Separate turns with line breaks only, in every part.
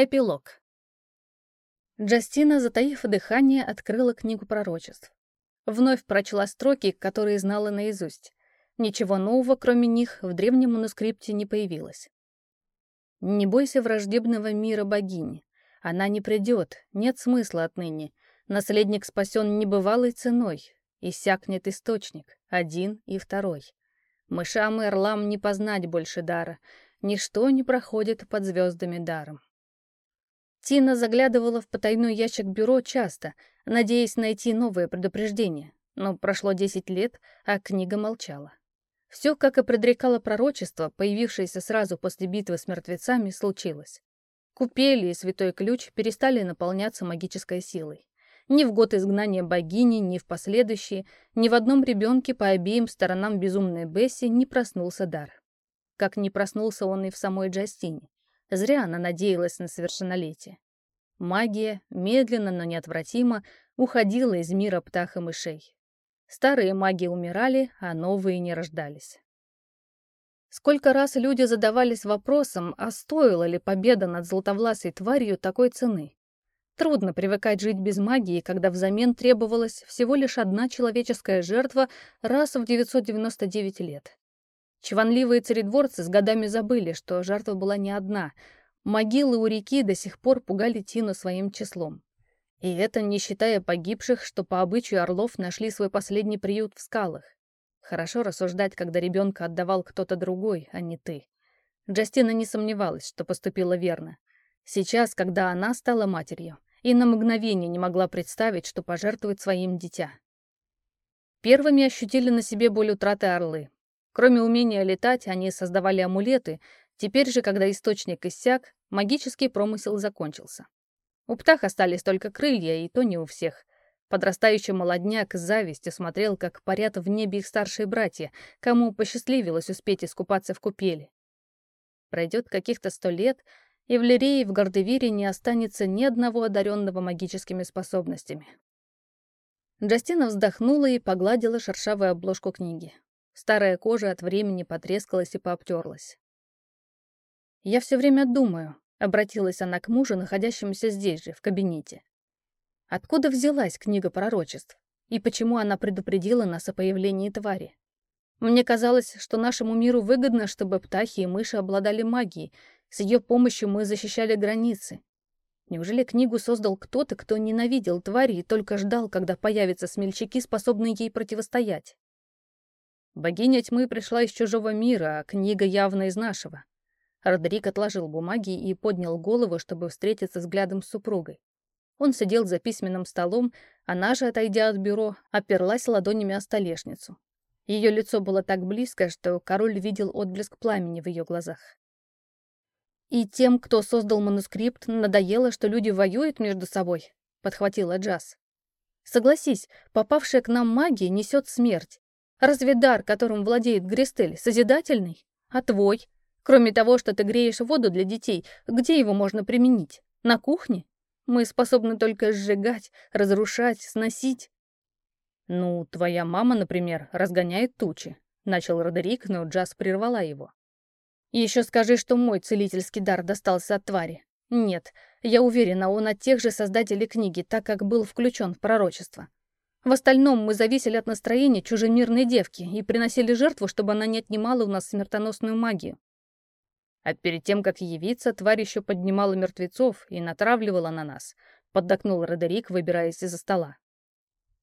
Эпилог. Джастина, затаив дыхание, открыла книгу пророчеств. Вновь прочла строки, которые знала наизусть. Ничего нового, кроме них, в древнем манускрипте не появилось. «Не бойся враждебного мира богини. Она не придет, нет смысла отныне. Наследник спасен небывалой ценой. Иссякнет источник, один и второй. Мышам и орлам не познать больше дара. Ничто не проходит под звездами даром. Тина заглядывала в потайной ящик бюро часто, надеясь найти новое предупреждение, но прошло 10 лет, а книга молчала. Все, как и предрекало пророчество, появившееся сразу после битвы с мертвецами, случилось. Купели и Святой Ключ перестали наполняться магической силой. Ни в год изгнания богини, ни в последующие, ни в одном ребенке по обеим сторонам безумной Бесси не проснулся дар. Как не проснулся он и в самой Джастине. Зря она надеялась на совершеннолетие. Магия, медленно, но неотвратимо, уходила из мира птах и мышей. Старые маги умирали, а новые не рождались. Сколько раз люди задавались вопросом, а стоила ли победа над златовласой тварью такой цены? Трудно привыкать жить без магии, когда взамен требовалась всего лишь одна человеческая жертва раз в 999 лет. Чванливые царедворцы с годами забыли, что жертва была не одна. Могилы у реки до сих пор пугали Тину своим числом. И это не считая погибших, что по обычаю орлов нашли свой последний приют в скалах. Хорошо рассуждать, когда ребенка отдавал кто-то другой, а не ты. Джастина не сомневалась, что поступила верно. Сейчас, когда она стала матерью, и на мгновение не могла представить, что пожертвует своим дитя. Первыми ощутили на себе боль утраты орлы. Кроме умения летать, они создавали амулеты. Теперь же, когда источник иссяк, магический промысел закончился. У птах остались только крылья, и то не у всех. Подрастающий молодняк с завистью смотрел, как парят в небе их старшие братья, кому посчастливилось успеть искупаться в купели. Пройдет каких-то сто лет, и в Лирее в Гордевире не останется ни одного одаренного магическими способностями. Джастина вздохнула и погладила шершавую обложку книги. Старая кожа от времени потрескалась и пообтерлась. «Я все время думаю», — обратилась она к мужу, находящемуся здесь же, в кабинете. «Откуда взялась книга пророчеств? И почему она предупредила нас о появлении твари? Мне казалось, что нашему миру выгодно, чтобы птахи и мыши обладали магией. С ее помощью мы защищали границы. Неужели книгу создал кто-то, кто ненавидел твари и только ждал, когда появятся смельчаки, способные ей противостоять? Богиня тьмы пришла из чужого мира, а книга явно из нашего. Родерик отложил бумаги и поднял голову, чтобы встретиться взглядом с супругой. Он сидел за письменным столом, она же, отойдя от бюро, оперлась ладонями о столешницу. Ее лицо было так близко, что король видел отблеск пламени в ее глазах. «И тем, кто создал манускрипт, надоело, что люди воюют между собой», — подхватила Джаз. «Согласись, попавшая к нам магия несет смерть, Разве дар, которым владеет Гристель, созидательный? А твой? Кроме того, что ты греешь воду для детей, где его можно применить? На кухне? Мы способны только сжигать, разрушать, сносить. Ну, твоя мама, например, разгоняет тучи. Начал Родерик, но Джаз прервала его. Еще скажи, что мой целительский дар достался от твари. Нет, я уверена, он от тех же создателей книги, так как был включен в пророчество. В остальном мы зависели от настроения чужемирной девки и приносили жертву, чтобы она не отнимала у нас смертоносную магию. А перед тем, как явиться, тварь еще поднимала мертвецов и натравливала на нас, поддакнул Родерик, выбираясь из-за стола.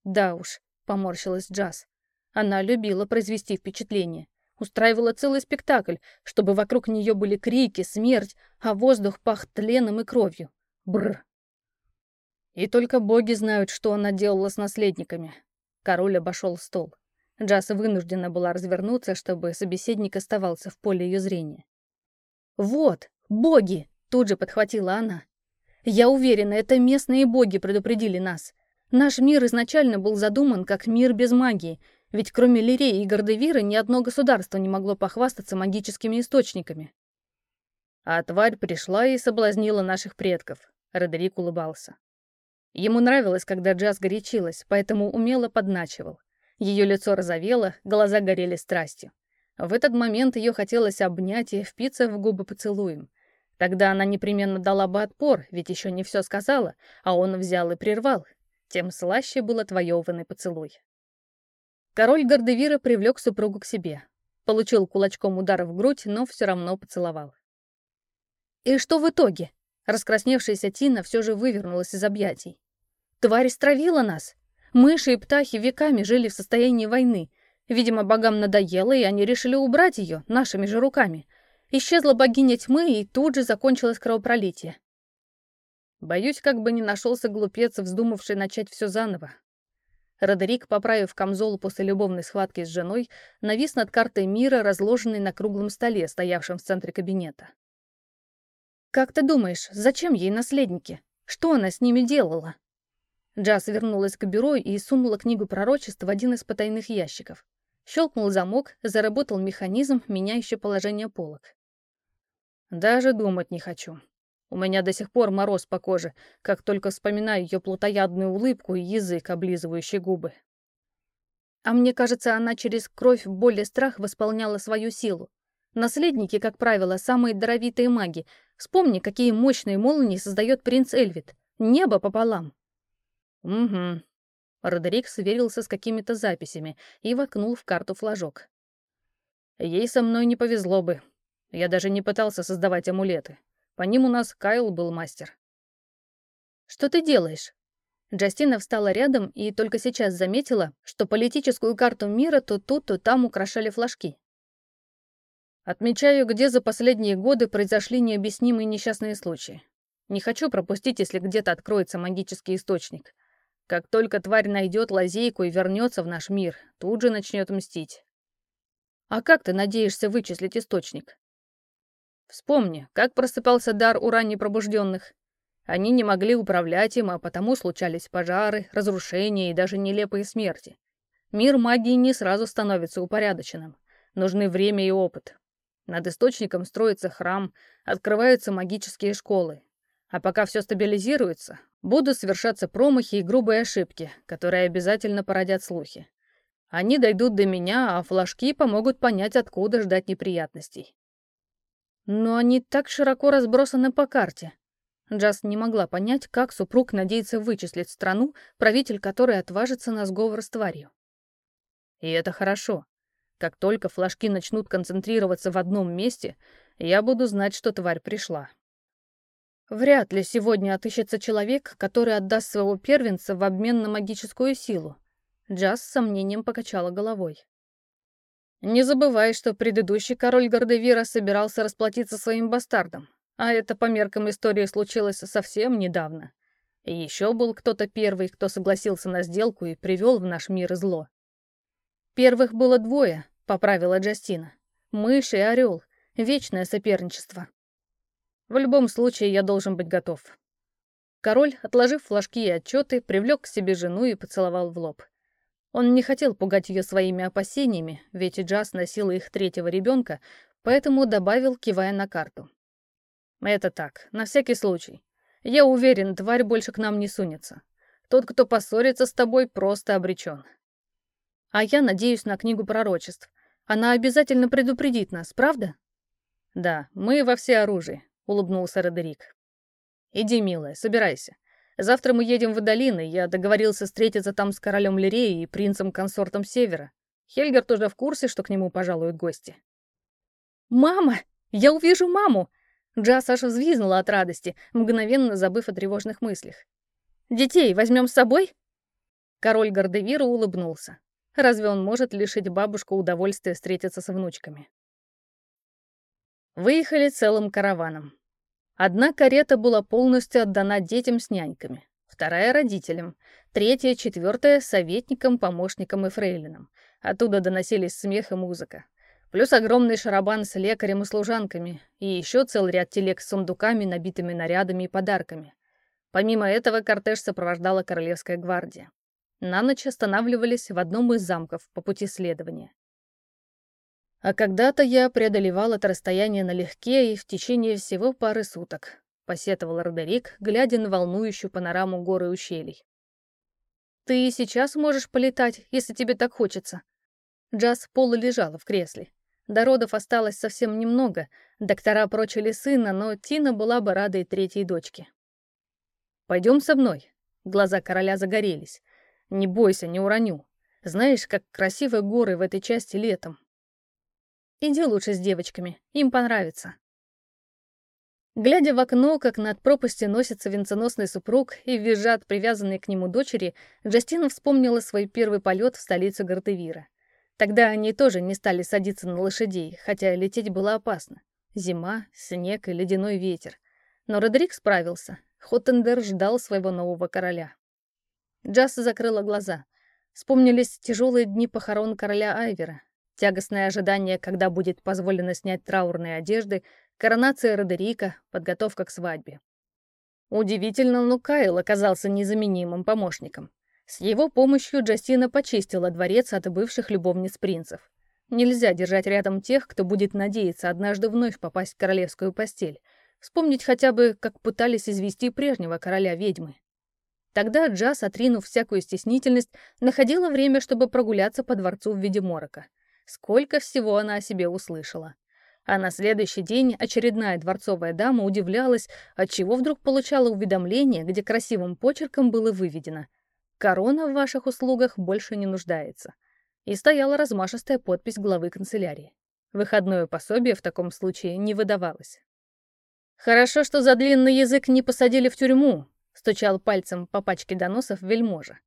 Да уж, поморщилась Джаз. Она любила произвести впечатление. Устраивала целый спектакль, чтобы вокруг нее были крики, смерть, а воздух пах тленом и кровью. Бррр. И только боги знают, что она делала с наследниками. Король обошел стол. Джаз вынуждена была развернуться, чтобы собеседник оставался в поле ее зрения. «Вот, боги!» — тут же подхватила она. «Я уверена, это местные боги предупредили нас. Наш мир изначально был задуман как мир без магии, ведь кроме Лиреи и Гордевира ни одно государство не могло похвастаться магическими источниками». А тварь пришла и соблазнила наших предков. Родерик улыбался. Ему нравилось, когда Джаз горячилась, поэтому умело подначивал. Ее лицо розовело, глаза горели страстью. В этот момент ее хотелось обнять и впиться в губы поцелуем. Тогда она непременно дала бы отпор, ведь еще не все сказала, а он взял и прервал. Тем слаще был отвоеванный поцелуй. Король Гордевира привлек супругу к себе. Получил кулачком удар в грудь, но все равно поцеловал. И что в итоге? Раскрасневшаяся Тина все же вывернулась из объятий. Тварь стравила нас. Мыши и птахи веками жили в состоянии войны. Видимо, богам надоело, и они решили убрать ее нашими же руками. Исчезла богиня тьмы, и тут же закончилось кровопролитие. Боюсь, как бы не нашелся глупец, вздумавший начать все заново. Родерик, поправив камзол после любовной схватки с женой, навис над картой мира, разложенной на круглом столе, стоявшем в центре кабинета. «Как ты думаешь, зачем ей наследники? Что она с ними делала?» Джаз вернулась к бюро и сунула книгу пророчеств в один из потайных ящиков. Щелкнул замок, заработал механизм, меняющий положение полок. «Даже думать не хочу. У меня до сих пор мороз по коже, как только вспоминаю ее плотоядную улыбку и язык, облизывающий губы. А мне кажется, она через кровь, боль и страх восполняла свою силу. Наследники, как правило, самые даровитые маги. Вспомни, какие мощные молнии создает принц Эльвит. Небо пополам. Угу. Родерик сверился с какими-то записями и воткнул в карту флажок. Ей со мной не повезло бы. Я даже не пытался создавать амулеты. По ним у нас Кайл был мастер. «Что ты делаешь?» Джастина встала рядом и только сейчас заметила, что политическую карту мира то тут, то там украшали флажки. Отмечаю, где за последние годы произошли необъяснимые несчастные случаи. Не хочу пропустить, если где-то откроется магический источник. Как только тварь найдет лазейку и вернется в наш мир, тут же начнет мстить. А как ты надеешься вычислить источник? Вспомни, как просыпался дар у ранее пробужденных. Они не могли управлять им, а потому случались пожары, разрушения и даже нелепые смерти. Мир магии не сразу становится упорядоченным. Нужны время и опыт. Над источником строится храм, открываются магические школы. А пока все стабилизируется, будут совершаться промахи и грубые ошибки, которые обязательно породят слухи. Они дойдут до меня, а флажки помогут понять, откуда ждать неприятностей. Но они так широко разбросаны по карте. Джаз не могла понять, как супруг надеется вычислить страну, правитель которой отважится на сговор с тварью. И это хорошо. Как только флажки начнут концентрироваться в одном месте, я буду знать, что тварь пришла. Вряд ли сегодня отыщется человек, который отдаст своего первенца в обмен на магическую силу. Джаз с сомнением покачала головой. Не забывай, что предыдущий король Гордевира собирался расплатиться своим бастардом, а это по меркам истории случилось совсем недавно. И еще был кто-то первый, кто согласился на сделку и привел в наш мир зло. Первых было двое, поправила Джастина. Мышь и орел. Вечное соперничество. В любом случае я должен быть готов. Король, отложив флажки и отчеты, привлек к себе жену и поцеловал в лоб. Он не хотел пугать ее своими опасениями, ведь Джаз носила их третьего ребенка, поэтому добавил, кивая на карту. «Это так, на всякий случай. Я уверен, тварь больше к нам не сунется. Тот, кто поссорится с тобой, просто обречен. А я надеюсь на книгу пророчеств. Она обязательно предупредит нас, правда?» «Да, мы во всеоружии», — улыбнулся Родерик. «Иди, милая, собирайся. Завтра мы едем в долины, я договорился встретиться там с королем Лиреи и принцем-консортом Севера. Хельгер тоже в курсе, что к нему пожалуют гости. «Мама! Я увижу маму!» Джаз аж взвизнула от радости, мгновенно забыв о тревожных мыслях. «Детей возьмем с собой?» Король Гордевира улыбнулся. Разве он может лишить бабушку удовольствия встретиться с внучками? Выехали целым караваном. Одна карета была полностью отдана детям с няньками, вторая — родителям, третья, четвертая — советникам, помощникам и фрейлинам. Оттуда доносились смех и музыка. Плюс огромный шарабан с лекарем и служанками, и еще целый ряд телег с сундуками, набитыми нарядами и подарками. Помимо этого кортеж сопровождала Королевская гвардия. На ночь останавливались в одном из замков по пути следования. А когда-то я преодолевал это расстояние налегке и в течение всего пары суток, посетовал Родерик, глядя на волнующую панораму горы ущелий. Ты и сейчас можешь полетать, если тебе так хочется. Джаз полулежала в кресле. До родов осталось совсем немного. Доктора прочили сына, но Тина была бы рада и третьей дочке. «Пойдем со мной». Глаза короля загорелись. «Не бойся, не уроню. Знаешь, как красивы горы в этой части летом». «Иди лучше с девочками, им понравится». Глядя в окно, как над пропастью носится венценосный супруг и визжат привязанные к нему дочери, Джастина вспомнила свой первый полет в столицу Гартевира. Тогда они тоже не стали садиться на лошадей, хотя лететь было опасно. Зима, снег и ледяной ветер. Но Родерик справился. Хоттендер ждал своего нового короля. Джаз закрыла глаза. Вспомнились тяжелые дни похорон короля Айвера, тягостное ожидание, когда будет позволено снять траурные одежды, коронация Родерика, подготовка к свадьбе. Удивительно, но Кайл оказался незаменимым помощником. С его помощью Джастина почистила дворец от бывших любовниц принцев. Нельзя держать рядом тех, кто будет надеяться однажды вновь попасть в королевскую постель. Вспомнить хотя бы, как пытались извести прежнего короля ведьмы. Тогда Джаз, отринув всякую стеснительность, находила время, чтобы прогуляться по дворцу в виде морока. Сколько всего она о себе услышала. А на следующий день очередная дворцовая дама удивлялась, отчего вдруг получала уведомление, где красивым почерком было выведено Корона в ваших услугах больше не нуждается. И стояла размашистая подпись главы канцелярии. Выходное пособие в таком случае не выдавалось. «Хорошо, что за длинный язык не посадили в тюрьму», стучал пальцем по пачке доносов вельможа.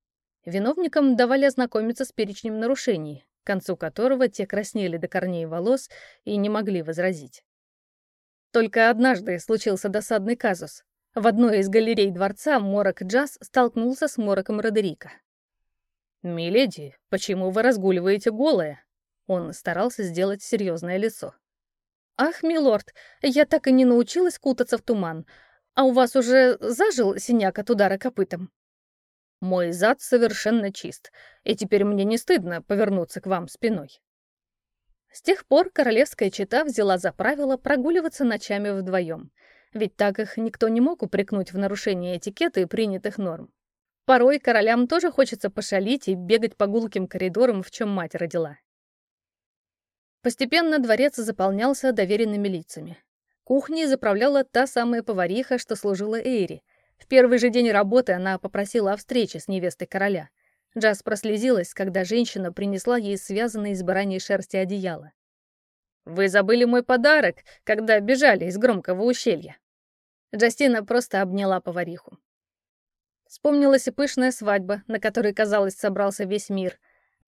Виновникам давали ознакомиться с перечнем нарушений, к концу которого те краснели до корней волос и не могли возразить. Только однажды случился досадный казус. В одной из галерей дворца Морок Джаз столкнулся с Мороком Родерика. «Миледи, почему вы разгуливаете голая?» Он старался сделать серьезное лицо. «Ах, милорд, я так и не научилась кутаться в туман. А у вас уже зажил синяк от удара копытом?» «Мой зад совершенно чист, и теперь мне не стыдно повернуться к вам спиной». С тех пор королевская чета взяла за правило прогуливаться ночами вдвоем — ведь так их никто не мог упрекнуть в нарушении этикета и принятых норм. Порой королям тоже хочется пошалить и бегать по гулким коридорам, в чем мать родила. Постепенно дворец заполнялся доверенными лицами. Кухней заправляла та самая повариха, что служила Эйри. В первый же день работы она попросила о встрече с невестой короля. Джаз прослезилась, когда женщина принесла ей связанное из бараньей шерсти одеяло. «Вы забыли мой подарок, когда бежали из громкого ущелья». Джастина просто обняла повариху. Вспомнилась и пышная свадьба, на которой, казалось, собрался весь мир.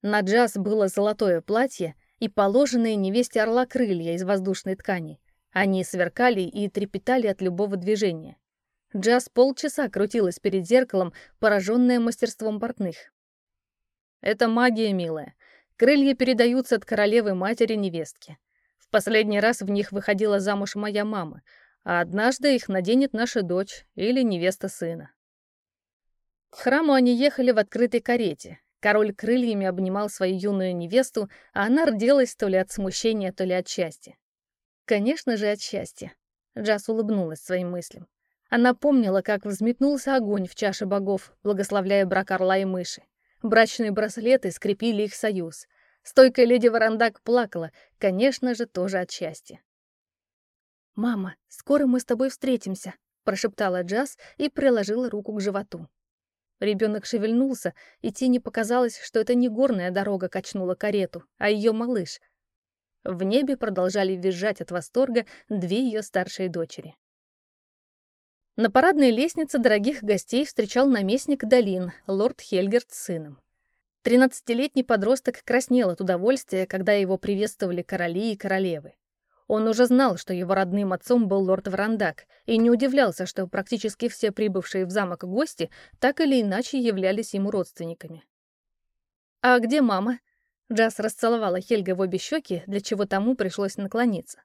На Джаз было золотое платье и положенные невесте орла крылья из воздушной ткани. Они сверкали и трепетали от любого движения. Джаз полчаса крутилась перед зеркалом, пораженная мастерством портных. «Это магия, милая. Крылья передаются от королевы матери невестки. Последний раз в них выходила замуж моя мама, а однажды их наденет наша дочь или невеста сына. К храму они ехали в открытой карете. Король крыльями обнимал свою юную невесту, а она рделась то ли от смущения, то ли от счастья. Конечно же, от счастья. Джаз улыбнулась своим мыслям. Она помнила, как взметнулся огонь в чаше богов, благословляя брак орла и мыши. Брачные браслеты скрепили их союз — Стойкая леди Варандак плакала, конечно же, тоже от счастья. «Мама, скоро мы с тобой встретимся», — прошептала Джаз и приложила руку к животу. Ребенок шевельнулся, и Тине показалось, что это не горная дорога качнула карету, а ее малыш. В небе продолжали визжать от восторга две ее старшие дочери. На парадной лестнице дорогих гостей встречал наместник Долин, лорд Хельгерт с сыном. Тринадцатилетний подросток краснел от удовольствия, когда его приветствовали короли и королевы. Он уже знал, что его родным отцом был лорд Врандак, и не удивлялся, что практически все прибывшие в замок гости так или иначе являлись ему родственниками. «А где мама?» Джаз расцеловала Хельга в обе щеки, для чего тому пришлось наклониться.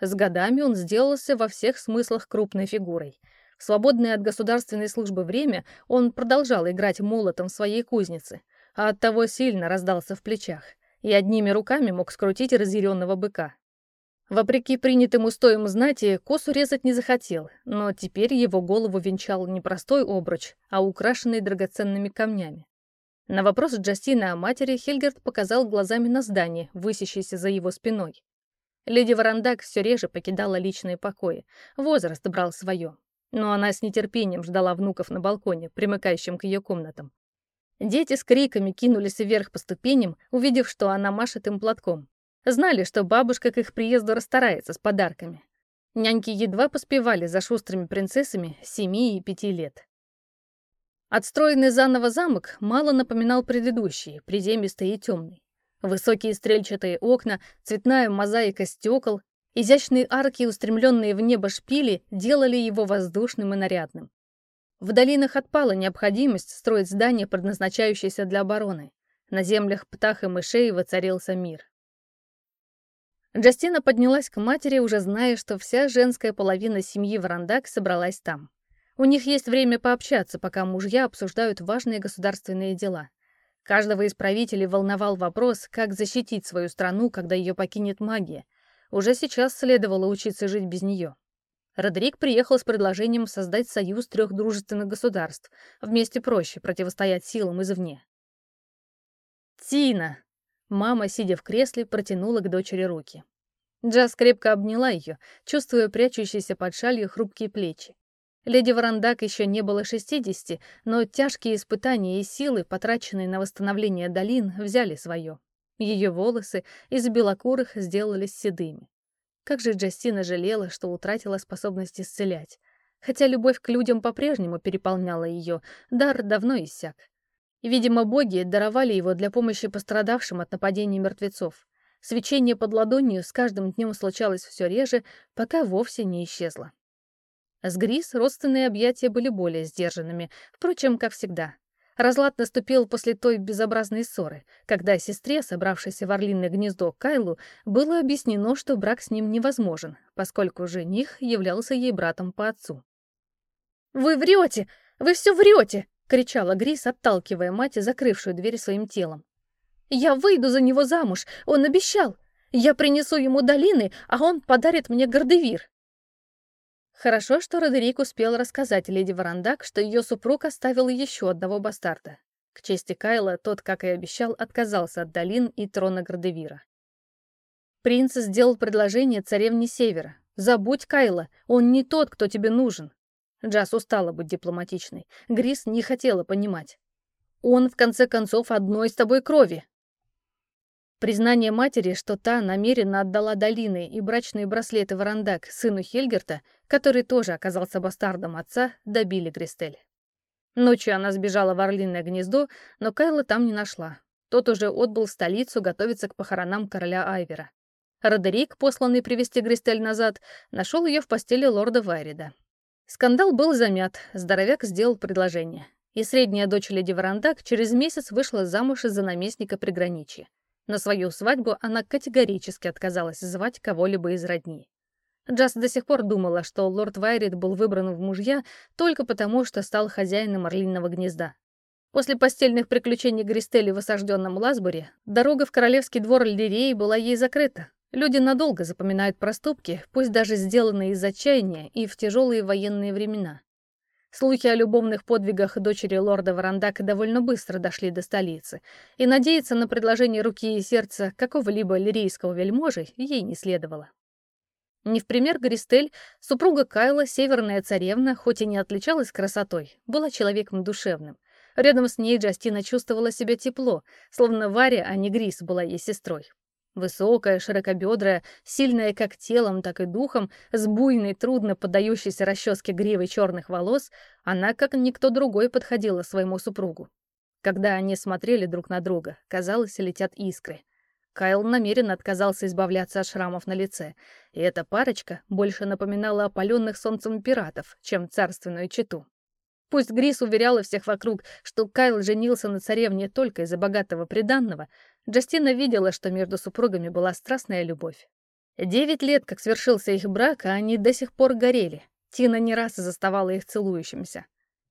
С годами он сделался во всех смыслах крупной фигурой. Свободное от государственной службы время он продолжал играть молотом в своей кузнице — а оттого сильно раздался в плечах и одними руками мог скрутить разъяренного быка. Вопреки принятым устоям знати, косу резать не захотел, но теперь его голову венчал не простой обруч, а украшенный драгоценными камнями. На вопрос Джастина о матери Хельгард показал глазами на здание, высящееся за его спиной. Леди Варандак все реже покидала личные покои. Возраст брал свое. Но она с нетерпением ждала внуков на балконе, примыкающем к ее комнатам. Дети с криками кинулись вверх по ступеням, увидев, что она машет им платком. Знали, что бабушка к их приезду расстарается с подарками. Няньки едва поспевали за шустрыми принцессами семи и пяти лет. Отстроенный заново замок мало напоминал предыдущий, приземистый и темный. Высокие стрельчатые окна, цветная мозаика стекол, изящные арки, устремленные в небо шпили, делали его воздушным и нарядным. В долинах отпала необходимость строить здания, предназначающиеся для обороны. На землях птах и мышей воцарился мир. Джастина поднялась к матери, уже зная, что вся женская половина семьи Варандак собралась там. У них есть время пообщаться, пока мужья обсуждают важные государственные дела. Каждого из правителей волновал вопрос, как защитить свою страну, когда ее покинет магия. Уже сейчас следовало учиться жить без нее. Родерик приехал с предложением создать союз трех дружественных государств. Вместе проще противостоять силам извне. «Тина!» Мама, сидя в кресле, протянула к дочери руки. Джаз крепко обняла ее, чувствуя прячущиеся под шалью хрупкие плечи. Леди Варандак еще не было 60, но тяжкие испытания и силы, потраченные на восстановление долин, взяли свое. Ее волосы из белокурых сделались седыми. Как же Джастина жалела, что утратила способность исцелять. Хотя любовь к людям по-прежнему переполняла ее, дар давно иссяк. Видимо, боги даровали его для помощи пострадавшим от нападений мертвецов. Свечение под ладонью с каждым днем случалось все реже, пока вовсе не исчезло. С Грис родственные объятия были более сдержанными, впрочем, как всегда. Разлад наступил после той безобразной ссоры, когда сестре, собравшейся в орлиное гнездо Кайлу, было объяснено, что брак с ним невозможен, поскольку жених являлся ей братом по отцу. «Вы врете! Вы все врете!» — кричала Грис, отталкивая мать, закрывшую дверь своим телом. «Я выйду за него замуж, он обещал! Я принесу ему долины, а он подарит мне гордевир!» Хорошо, что Родерик успел рассказать леди Варандак, что ее супруг оставил еще одного бастарда. К чести Кайла, тот, как и обещал, отказался от долин и трона Градевира. Принц сделал предложение царевне Севера. «Забудь Кайла, он не тот, кто тебе нужен». Джаз устала быть дипломатичной. Грис не хотела понимать. «Он, в конце концов, одной с тобой крови. Признание матери, что та намеренно отдала долины и брачные браслеты Варандак сыну Хельгерта, который тоже оказался бастардом отца, добили Гристель. Ночью она сбежала в Орлиное гнездо, но Кайла там не нашла. Тот уже отбыл в столицу готовиться к похоронам короля Айвера. Родерик, посланный привести Гристель назад, нашел ее в постели лорда Вайрида. Скандал был замят, здоровяк сделал предложение. И средняя дочь леди Варандак через месяц вышла замуж из-за наместника приграничья. На свою свадьбу она категорически отказалась звать кого-либо из родни. Джаз до сих пор думала, что лорд Вайрит был выбран в мужья только потому, что стал хозяином орлиного гнезда. После постельных приключений Гристели в осажденном Ласбуре дорога в королевский двор Лирей была ей закрыта. Люди надолго запоминают проступки, пусть даже сделанные из отчаяния и в тяжелые военные времена. Слухи о любовных подвигах дочери лорда Варандак довольно быстро дошли до столицы, и надеяться на предложение руки и сердца какого-либо лирийского вельможи ей не следовало. Не в пример Гристель, супруга Кайла, северная царевна, хоть и не отличалась красотой, была человеком душевным. Рядом с ней Джастина чувствовала себя тепло, словно Варя, а не Грис, была ей сестрой. Высокая, широкобедрая, сильная как телом, так и духом, с буйной, трудно поддающейся расческе гривой черных волос, она, как никто другой, подходила своему супругу. Когда они смотрели друг на друга, казалось, летят искры. Кайл намеренно отказался избавляться от шрамов на лице, и эта парочка больше напоминала опаленных солнцем пиратов, чем царственную чету. Пусть Грис уверяла всех вокруг, что Кайл женился на царевне только из-за богатого приданного, Джастина видела, что между супругами была страстная любовь. Девять лет, как свершился их брак, а они до сих пор горели. Тина не раз заставала их целующимся.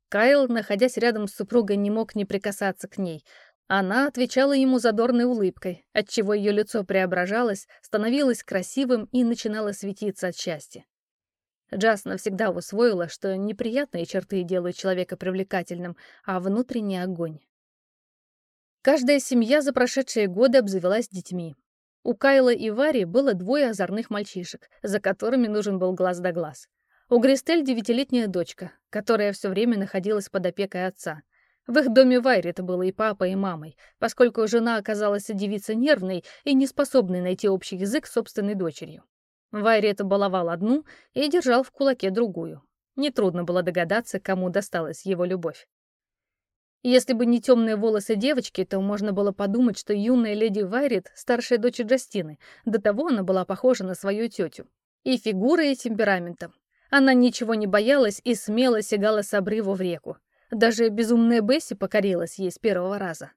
Кайл, находясь рядом с супругой, не мог не прикасаться к ней. Она отвечала ему задорной улыбкой, отчего ее лицо преображалось, становилось красивым и начинало светиться от счастья. Джаз навсегда усвоила, что неприятные черты делают человека привлекательным, а внутренний огонь. Каждая семья за прошедшие годы обзавелась детьми. У Кайла и Вари было двое озорных мальчишек, за которыми нужен был глаз да глаз. У Гристель девятилетняя дочка, которая все время находилась под опекой отца. В их доме Вайри это было и папой, и мамой, поскольку жена оказалась девицей нервной и неспособной найти общий язык с собственной дочерью. Вайри это баловал одну и держал в кулаке другую. Нетрудно было догадаться, кому досталась его любовь. Если бы не темные волосы девочки, то можно было подумать, что юная леди Вайрит — старшая дочь Джастины. До того она была похожа на свою тетю. И фигурой, и темпераментом. Она ничего не боялась и смело сигала с обрыва в реку. Даже безумная Бесси покорилась ей с первого раза.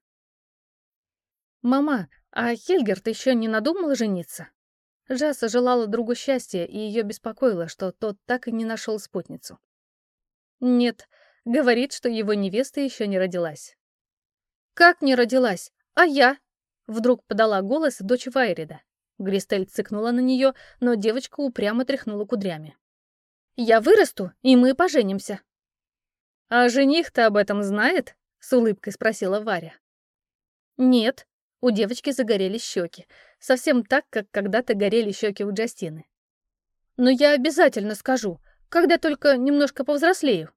«Мама, а Хельгерт еще не надумал жениться?» Жаса желала другу счастья, и ее беспокоило, что тот так и не нашел спутницу. «Нет, Говорит, что его невеста еще не родилась. «Как не родилась? А я?» Вдруг подала голос дочь Вайрида. Гристель цыкнула на нее, но девочка упрямо тряхнула кудрями. «Я вырасту, и мы поженимся». «А жених-то об этом знает?» — с улыбкой спросила Варя. «Нет». У девочки загорелись щеки. Совсем так, как когда-то горели щеки у Джастины. «Но я обязательно скажу, когда только немножко повзрослею».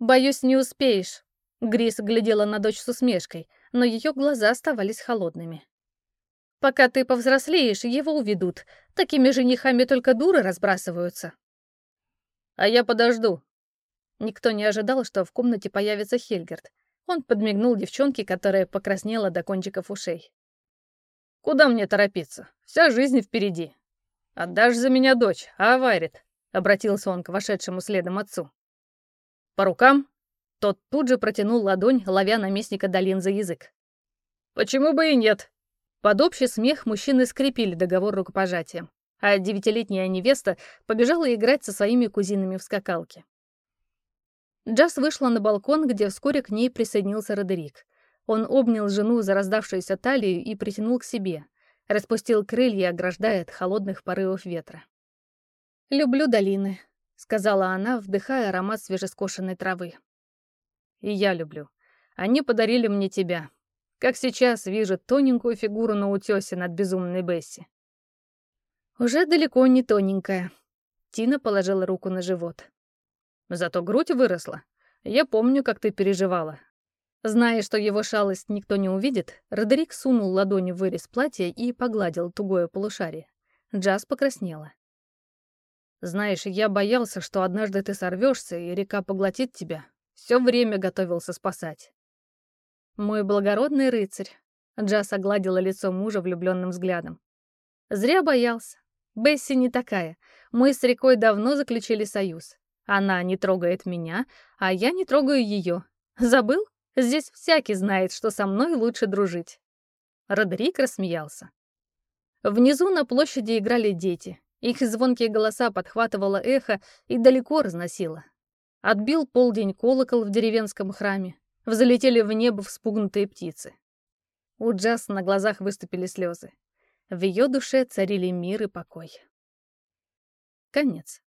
«Боюсь, не успеешь», — Грис глядела на дочь с усмешкой, но ее глаза оставались холодными. «Пока ты повзрослеешь, его уведут. Такими женихами только дуры разбрасываются». «А я подожду». Никто не ожидал, что в комнате появится Хельгерт. Он подмигнул девчонке, которая покраснела до кончиков ушей. «Куда мне торопиться? Вся жизнь впереди. Отдашь за меня дочь, а Варит?» — обратился он к вошедшему следом отцу. «По рукам?» Тот тут же протянул ладонь, ловя наместника долин за язык. «Почему бы и нет?» Под общий смех мужчины скрепили договор рукопожатием, а девятилетняя невеста побежала играть со своими кузинами в скакалке. Джаз вышла на балкон, где вскоре к ней присоединился Родерик. Он обнял жену за раздавшуюся талию и притянул к себе. Распустил крылья, ограждая от холодных порывов ветра. «Люблю долины», сказала она, вдыхая аромат свежескошенной травы. И я люблю. Они подарили мне тебя. Как сейчас вижу тоненькую фигуру на утёсе над безумной Бесси. Уже далеко не тоненькая. Тина положила руку на живот. Зато грудь выросла. Я помню, как ты переживала. Зная, что его шалость никто не увидит, Родерик сунул ладонь в вырез платья и погладил тугое полушарие. Джаз покраснела. Знаешь, я боялся, что однажды ты сорвешься, и река поглотит тебя. Все время готовился спасать. Мой благородный рыцарь. Джаз огладила лицо мужа влюбленным взглядом. Зря боялся. Бесси не такая. Мы с рекой давно заключили союз. Она не трогает меня, а я не трогаю ее. Забыл? Здесь всякий знает, что со мной лучше дружить. Родерик рассмеялся. Внизу на площади играли дети. Их звонкие голоса подхватывало эхо и далеко разносило. Отбил полдень колокол в деревенском храме. Взлетели в небо вспугнутые птицы. У Джаз на глазах выступили слезы. В ее душе царили мир и покой. Конец.